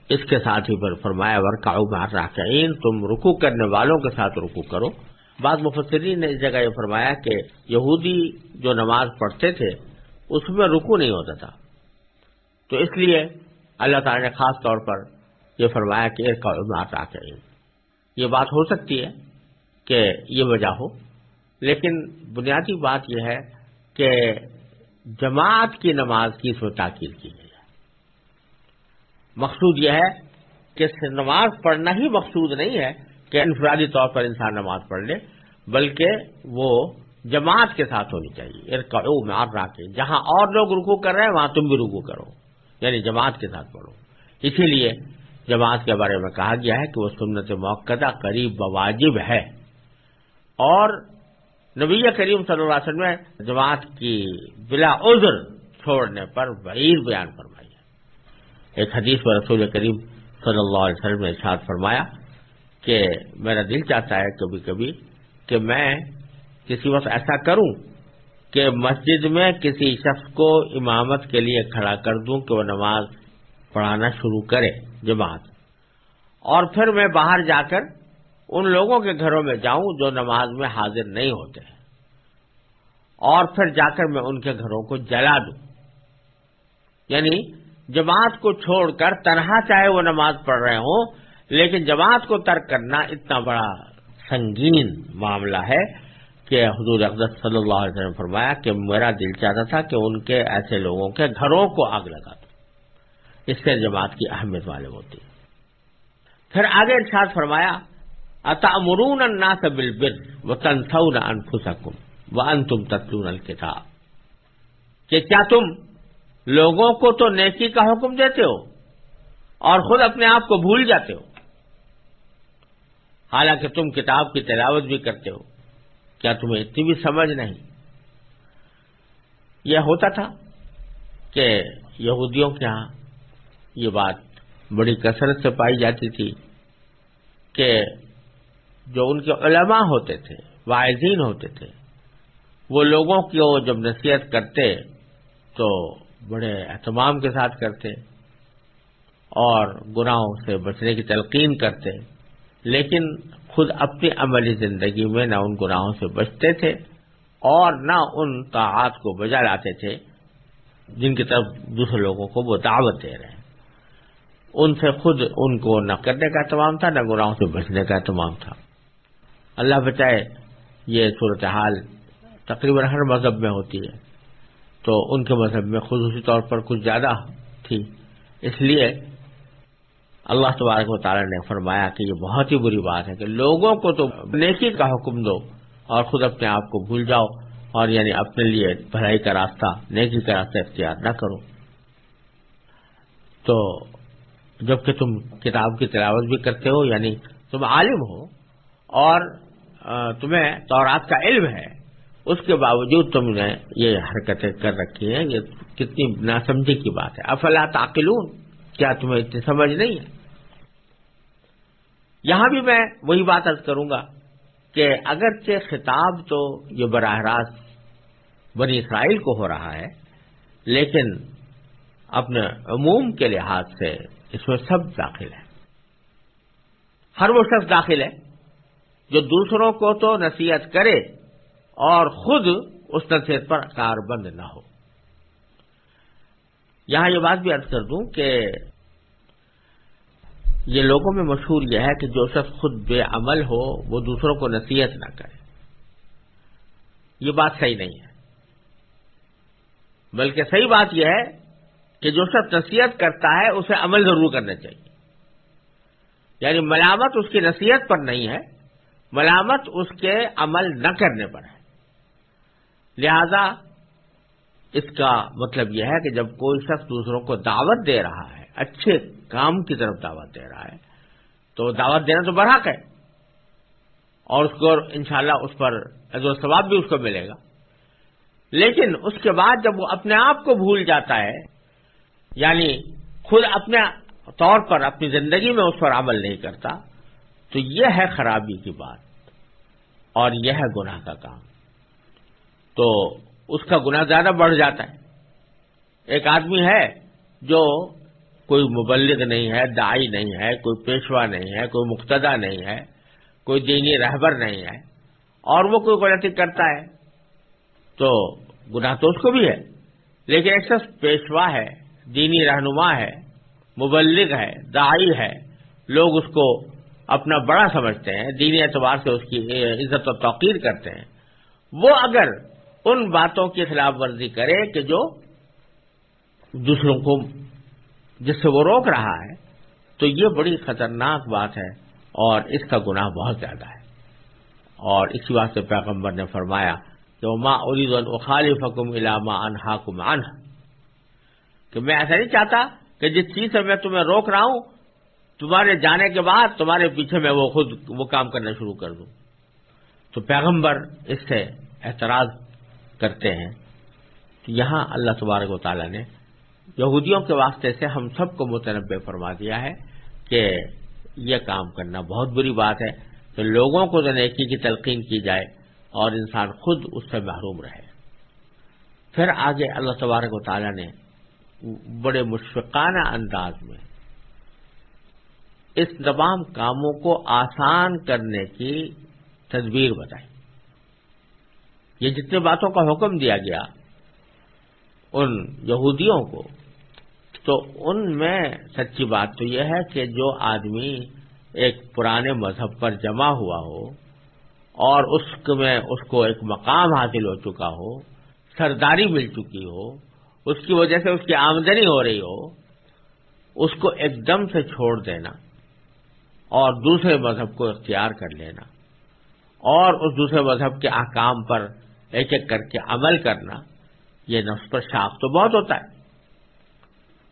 اس کے ساتھ ہی پر فرمایا ورکاؤ مار راکعین تم رکو کرنے والوں کے ساتھ رکو کرو۔ بعض مفسرین نے اس جگہ یہ فرمایا کہ یہودی جو نماز پڑھتے تھے، اس میں رکو نہیں ہوتا تھا۔ تو اس لیے اللہ تعالی نے خاص طور پر یہ فرمایا کہ ایک راکعین یہ بات ہو سکتی ہے کہ یہ وجہ ہو، لیکن بنیادی بات یہ ہے کہ جماعت کی نماز کی اس میں تاکیر کی گئی ہے۔ مقصود یہ ہے کہ نماز پڑھنا ہی مقصود نہیں ہے کہ انفرادی طور پر انسان نماز پڑھ لے، بلکہ وہ جماعت کے ساتھ ہونی چاہیے۔ کرو مار راکے جہاں اور لوگ رکو کر رہے ہیں، وہاں تم بھی رکو کرو۔ یعنی جماعت کے ساتھ پڑھو۔ اسی لیے جماعت کے بارے میں کہا گیا ہے کہ وہ سنت موقع قریب بواجب ہے۔ اور نبی کریم صلی اللہ علیہ وسلم نے جماعت کی بلا عذر چھوڑنے پر وعید بیان فرمائی ہے۔ ایک حدیث پر رسول کریم صلی اللہ علیہ وسلم نے ارشاد فرمایا کہ میرا دل چاہتا ہے کبھی کبھی کہ میں کسی وقت ایسا کروں کہ مسجد میں کسی شخص کو امامت کے لیے کھڑا کر دوں کہ وہ نماز پڑھانا شروع کرے، جماعت۔ اور پھر میں باہر جا کر ان لوگوں کے گھروں میں جاؤں جو نماز میں حاضر نہیں ہوتے۔ اور پھر جا کر میں ان کے گھروں کو جلا دوں۔ یعنی جماعت کو چھوڑ کر تنہا چاہے وہ نماز پڑھ رہے ہوں، لیکن جماعت کو ترک کرنا اتنا بڑا سنگین معاملہ ہے۔ کہ حضور اقدس صلی اللہ علیہ وسلم فرمایا کہ میرا دل چاہتا تھا کہ ان کے ایسے لوگوں کے گھروں کو آگ لگا دوں۔ اس سے جماعت کی اہمیت والے ہوتی۔ پھر آگے ارشاد فرمایا اتامرون الناس بالبر وتنسون انفسکم وہ ان تم تتلون الکتاب کہ کیا تم لوگوں کو تو نیکی کا حکم دیتے ہو اور خود اپنے آپ کو بھول جاتے ہو؟ حالانکہ تم کتاب کی تلاوت بھی کرتے ہو۔ کیا تمہیں اتنی بھی سمجھ نہیں؟ یہ ہوتا تھا کہ یہودیوں کے ہاں یہ بات بڑی کثرت سے پائی جاتی تھی کہ جو ان کے علماء ہوتے تھے، واعظین ہوتے تھے، وہ لوگوں کی جب نصیحت کرتے تو بڑے اہتمام کے ساتھ کرتے اور گناہوں سے بچنے کی تلقین کرتے۔ لیکن خود اپنی عملی زندگی میں نہ ان گناہوں سے بچتے تھے اور نہ ان طاعات کو بجا لاتے تھے جن کی طرف دوسرے لوگوں کو وہ دعوت دے رہے ہیں۔ ان سے خود ان کو نہ کرنے کا اہتمام تھا، نہ گناہوں سے بچنے کا اہتمام تھا۔ اللہ بچائے یہ صورتحال تقریباً ہر مذہب میں ہوتی ہے۔ تو ان کے مذہب میں خصوصی طور پر کچھ زیادہ تھی۔ اس لیے اللہ تبارک و تعالی نے فرمایا کہ یہ بہت ہی بری بات ہے کہ لوگوں کو تو نیکی کا حکم دو اور خود اپنے آپ کو بھول جاؤ اور یعنی اپنے لیے بھلائی کا راستہ، نیکی کا راستہ اختیار نہ کرو۔ تو جبکہ تم کتاب کی تلاوت بھی کرتے ہو یعنی تم عالم ہو اور تمہیں تورات کا علم ہے، اس کے باوجود تم نے یہ حرکتیں کر رکھی ہیں، یہ کتنی ناسمجھی کی بات ہے۔ افلا تعقلون؟ کیا تمہیں اتنی سمجھ نہیں ہے؟ یہاں بھی میں وہی بات ارد کروں گا کہ اگرچہ خطاب تو یہ براہ راست بنی اسرائیل کو ہو رہا ہے، لیکن اپنے عموم کے لحاظ سے اس میں سب داخل ہے ہر وہ شخص داخل ہے جو دوسروں کو تو نصیحت کرے اور خود اس نصیحت پر کار بند نہ ہو۔ یہاں یہ بات بھی ارد کر دوں کہ یہ لوگوں میں مشہور یہ ہے کہ جو شخص خود بے عمل ہو، وہ دوسروں کو نصیحت نہ کرے۔ یہ بات صحیح نہیں ہے۔ بلکہ صحیح بات یہ ہے کہ جو شخص نصیحت کرتا ہے، اسے عمل ضرور کرنا چاہیے۔ یعنی ملامت اس کی نصیحت پر نہیں ہے، ملامت اس کے عمل نہ کرنے پر ہے۔ لہذا اس کا مطلب یہ ہے کہ جب کوئی شخص دوسروں کو دعوت دے رہا ہے اچھے کام کی طرف دعوت دے رہا ہے۔ تو دعوت دینا تو برحق ہے۔ اور اس کو انشاءاللہ اس پر و ثواب بھی اس کو ملے گا۔ لیکن اس کے بعد جب وہ اپنے آپ کو بھول جاتا ہے یعنی خود اپنے طور پر اپنی زندگی میں اس پر عمل نہیں کرتا، تو یہ ہے خرابی کی بات۔ اور یہ ہے گناہ کا کام۔ تو اس کا گناہ زیادہ بڑھ جاتا ہے۔ ایک آدمی ہے جو کوئی مبلغ نہیں ہے دائی نہیں ہے، کوئی پیشوا نہیں ہے، کوئی مقتدا نہیں ہے، کوئی دینی رہبر نہیں ہے، اور وہ کوئی غلطی کرتا ہے، تو گناہ تو اس کو بھی ہے۔ لیکن ایک شخص پیشوا ہے، دینی رہنما ہے، مبلغ ہے دائی ہے، لوگ اس کو اپنا بڑا سمجھتے ہیں، دینی اعتبار سے اس کی عزت و توقیر کرتے ہیں۔ وہ اگر ان باتوں کی خلاف ورزی کرے کہ جو دوسروں کو جس سے وہ روک رہا ہے، تو یہ بڑی خطرناک بات ہے اور اس کا گناہ بہت زیادہ ہے۔ اور اسی بات سے پیغمبر نے فرمایا کہ وہ ماں ارید الخالف حکم علامہ انہا کم کہ میں ایسا نہیں چاہتا کہ جس چیز سے میں تمہیں روک رہا ہوں، تمہارے جانے کے بعد تمہارے پیچھے میں وہ خود وہ کام کرنا شروع کر دوں۔ تو پیغمبر اس سے اعتراض کرتے ہیں۔ تو یہاں اللہ تبارک و تعالیٰ نے یہودیوں کے واسطے سے ہم سب کو متنوع فرما دیا ہے کہ یہ کام کرنا بہت بری بات ہے کہ لوگوں کو تو نیکی کی تلقین کی جائے اور انسان خود اس سے محروم رہے۔ پھر آگے اللہ تبارک و تعالیٰ نے بڑے مشفقانہ انداز میں اس تمام کاموں کو آسان کرنے کی تدبیر بتائی۔ یہ جتنے باتوں کا حکم دیا گیا، ان یہودیوں کو تو ان میں سچی بات تو یہ ہے کہ جو آدمی ایک پرانے مذہب پر جمع ہوا ہو اور اس میں اس کو ایک مقام حاصل ہو چکا ہو، سرداری مل چکی ہو، اس کی وجہ سے اس کی آمدنی ہو رہی ہو، اس کو ایک دم سے چھوڑ دینا اور دوسرے مذہب کو اختیار کر لینا اور اس دوسرے مذہب کے احکام پر ایک ایک کر کے عمل کرنا، یہ نفس پر شاخ تو بہت ہوتا ہے۔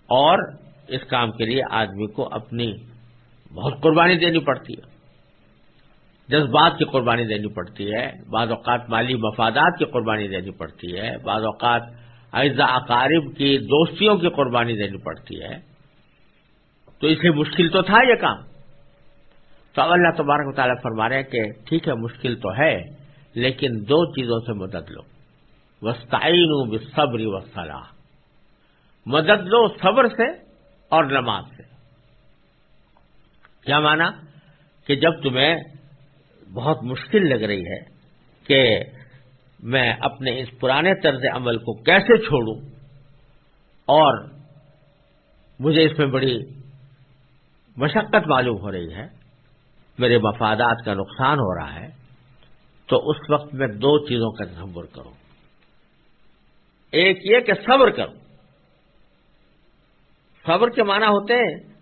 اور اس کام کے لیے آدمی کو اپنی بہت قربانی دینی پڑتی ہے۔ جذبات کی قربانی دینی پڑتی ہے، بعض اوقات مالی مفادات کی قربانی دینی پڑتی ہے، بعض اوقات اعزا اقارب کی دوستیوں کی قربانی دینی پڑتی ہے۔ تو اسے مشکل تو تھا یہ کام۔ تو اب اللہ تبارک و تعالیٰ فرما رہے ہیں کہ ٹھیک ہے، مشکل تو ہے، لیکن دو چیزوں سے مدد لو۔ وسطین صبری وسلح مدد لو صبر سے اور نماز سے۔ کیا مانا؟ کہ جب تمہیں بہت مشکل لگ رہی ہے کہ میں اپنے اس پرانے طرز عمل کو کیسے چھوڑوں، اور مجھے اس میں بڑی مشقت معلوم ہو رہی ہے، میرے مفادات کا نقصان ہو رہا ہے، تو اس وقت میں دو چیزوں کا تصور کروں۔ ایک یہ کہ صبر کروں۔ صبر کے معنی ہوتے ہیں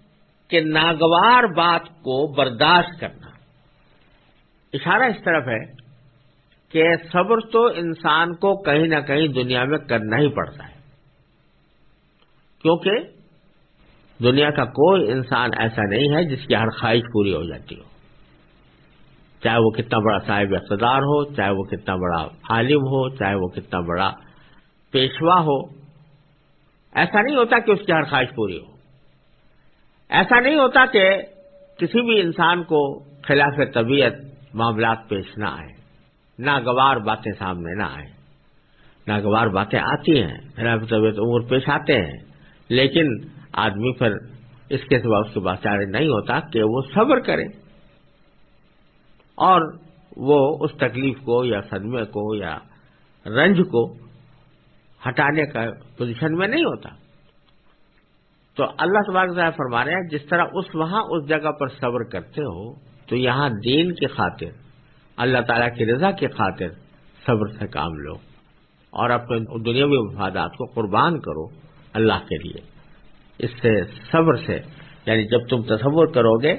کہ ناگوار بات کو برداشت کرنا۔ اشارہ اس طرف ہے کہ صبر تو انسان کو کہیں نہ کہیں دنیا میں کرنا ہی پڑتا ہے۔ کیونکہ دنیا کا کوئی انسان ایسا نہیں ہے جس کی ہر خواہش پوری ہو جاتی ہو۔ چاہے وہ کتنا بڑا صاحب اقتدار ہو، چاہے وہ کتنا بڑا عالم ہو، چاہے وہ کتنا بڑا پیشوا ہو ایسا نہیں ہوتا کہ اس کی ہر خواہش پوری ہو۔ ایسا نہیں ہوتا کہ کسی بھی انسان کو خلاف طبیعت معاملات پیش نہ آئے۔ ناگوار باتیں سامنے نہ آئے۔ ناگوار باتیں آتی ہیں، خلاف طبیعت عمر پیش آتے ہیں، لیکن آدمی پھر اس کے سوا اس کے بعد چارے نہیں ہوتا کہ وہ صبر کرے۔ اور وہ اس تکلیف کو یا صدمے کو یا رنج کو ہٹانے کا پوزیشن میں نہیں ہوتا۔ تو اللہ تبارک فرما رہے ہیں، جس طرح اس وہاں اس جگہ پر صبر کرتے ہو، تو یہاں دین کی خاطر، اللہ تعالی کی رضا کی خاطر صبر سے کام لو اور اپنے دنیاوی مفادات کو قربان کرو اللہ کے لیے۔ اس سے صبر سے یعنی جب تم تصور کرو گے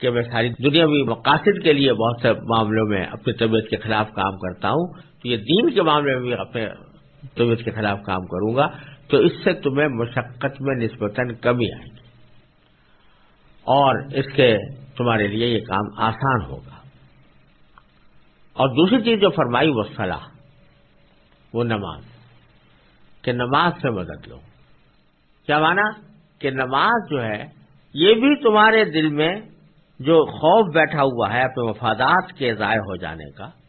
کہ میں ساری دنیاوی مقاصد کے لیے بہت سے معاملوں میں اپنی طبیعت کے خلاف کام کرتا ہوں، تو یہ دین کے معاملے میں بھی اپنے طبیعت کے خلاف کام کروں گا، تو اس سے تمہیں مشقت میں نسبتاً کمی آئے گی۔ اور اس کے تمہارے لیے یہ کام آسان ہوگا۔ اور دوسری چیز جو فرمائی وہ صلاح، وہ نماز۔ کہ نماز سے مدد لو۔ کیا مانا؟ کہ نماز جو ہے، یہ بھی تمہارے دل میں جو خوف بیٹھا ہوا ہے اپنے مفادات کے ضائع ہو جانے کا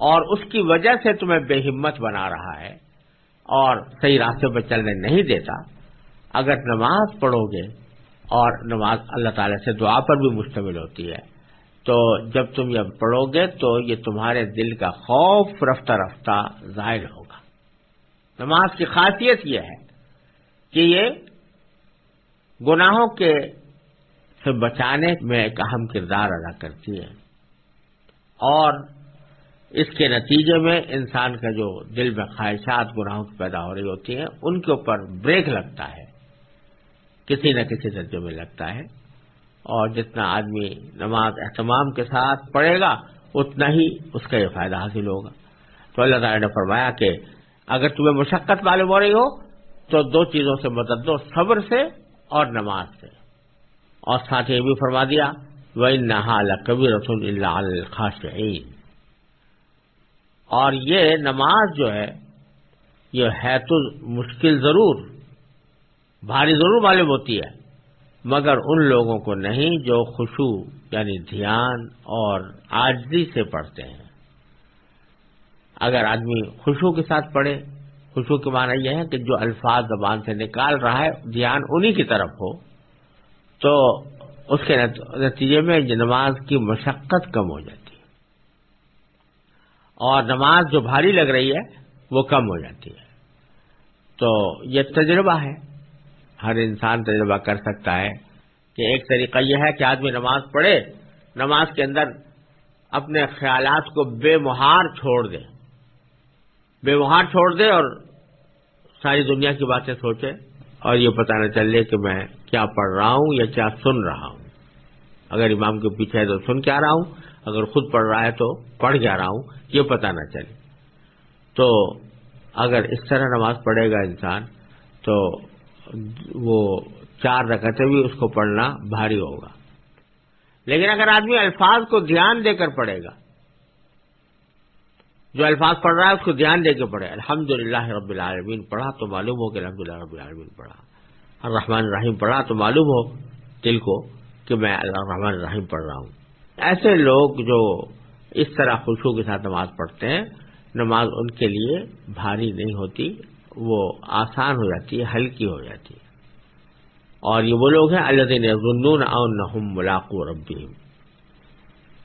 اور اس کی وجہ سے تمہیں بے ہمت بنا رہا ہے اور صحیح راستے پر چلنے نہیں دیتا۔ اگر نماز پڑھو گے اور نماز اللہ تعالی سے دعا پر بھی مشتمل ہوتی ہے، تو جب تم یہ پڑھو گے تو یہ تمہارے دل کا خوف رفتہ رفتہ ظاہر ہوگا۔ نماز کی خاصیت یہ ہے کہ یہ گناہوں کے سے بچانے میں ایک اہم کردار ادا کرتی ہے۔ اور اس کے نتیجے میں انسان کا جو دل میں خواہشات، گناہوں کی پیدا ہو رہی ہوتی ہیں، ان کے اوپر بریک لگتا ہے۔ کسی نہ کسی درجے میں لگتا ہے۔ اور جتنا آدمی نماز اہتمام کے ساتھ پڑھے گا، اتنا ہی اس کا یہ فائدہ حاصل ہوگا۔ تو اللہ تعالیٰ نے فرمایا کہ اگر تمہیں مشقت معلوم ہو رہی ہو، تو دو چیزوں سے مدد دو صبر سے اور نماز سے۔ اور ساتھ یہ بھی فرما دیا وہ نہا کبھی رسول اللہ خاص اور یہ نماز جو ہے، یہ ہے تو مشکل ضرور، بھاری ضرور معلوم ہوتی ہے۔ مگر ان لوگوں کو نہیں جو خوشو یعنی دھیان اور آجزی سے پڑھتے ہیں۔ اگر آدمی خوشو کے ساتھ پڑھے خوشو کے معنی یہ ہے کہ جو الفاظ زبان سے نکال رہا ہے، دھیان انہی کی طرف ہو، تو اس کے نتیجے میں نماز کی مشقت کم ہو جاتی اور نماز جو بھاری لگ رہی ہے، وہ کم ہو جاتی ہے۔ تو یہ تجربہ ہے۔ ہر انسان تجربہ کر سکتا ہے کہ ایک طریقہ یہ ہے کہ آدمی نماز پڑھے، نماز کے اندر اپنے خیالات کو بے مہار چھوڑ دے۔ بے مہار چھوڑ دے اور ساری دنیا کی باتیں سوچے اور یہ پتہ نہ چلے کہ میں کیا پڑھ رہا ہوں یا کیا سن رہا ہوں۔ اگر امام کے پیچھے ہے تو سن کے آ رہا ہوں۔ اگر خود پڑھ رہا ہے تو پڑھ کے آ رہا ہوں، یہ پتہ نہ چلے۔ تو اگر اس طرح نماز پڑھے گا انسان، تو وہ چار رکعتیں بھی اس کو پڑھنا بھاری ہوگا۔ لیکن اگر آدمی الفاظ کو دھیان دے کر پڑھے گا، جو الفاظ پڑھ رہا ہے اس کو دھیان دے کے پڑھے۔ الحمد للہ رب العالمین، پڑھا تو معلوم ہو کہ الحمد للہ رب العالمین پڑھا۔ الرحمن الرحیم، پڑھا تو معلوم ہو دل کو کہ میں الرحمن الرحیم پڑھ رہا ہوں۔ ایسے لوگ جو اس طرح خوشبو کے ساتھ نماز پڑھتے ہیں، نماز ان کے لیے بھاری نہیں ہوتی، وہ آسان ہو جاتی ہے، ہلکی ہو جاتی ہے۔ اور یہ وہ لوگ ہیں اللہ دین غندون اون ملاقو ربیم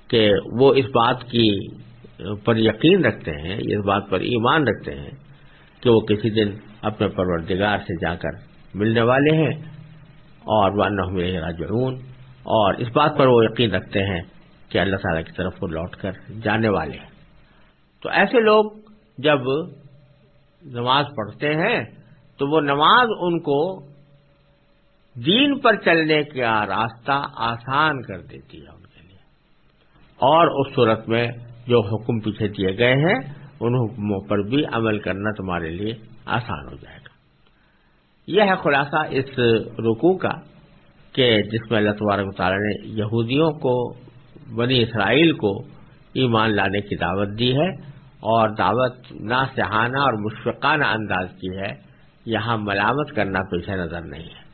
کہ وہ اس بات کی پر یقین رکھتے ہیں، اس بات پر ایمان رکھتے ہیں کہ وہ کسی دن اپنے پروردگار سے جا کر ملنے والے ہیں اور وہ انہم راجعون۔ اور اس بات پر وہ یقین رکھتے ہیں کہ اللہ تعالیٰ کی طرف وہ لوٹ کر جانے والے ہیں۔ تو ایسے لوگ جب نماز پڑھتے ہیں، تو وہ نماز ان کو دین پر چلنے کا راستہ آسان کر دیتی ہے ان کے لیے۔ اور اس صورت میں جو حکم پیچھے دیے گئے ہیں، ان حکموں پر بھی عمل کرنا تمہارے لیے آسان ہو جائے گا۔ یہ ہے خلاصہ اس رکو کا کہ جس میں اللہ تبارک تعالیٰ نے یہودیوں کو بنی اسرائیل کو ایمان لانے کی دعوت دی ہے اور دعوت ناسہانہ اور مشفقانہ انداز کی ہے، یہاں ملامت کرنا پیچھے نظر نہیں ہے۔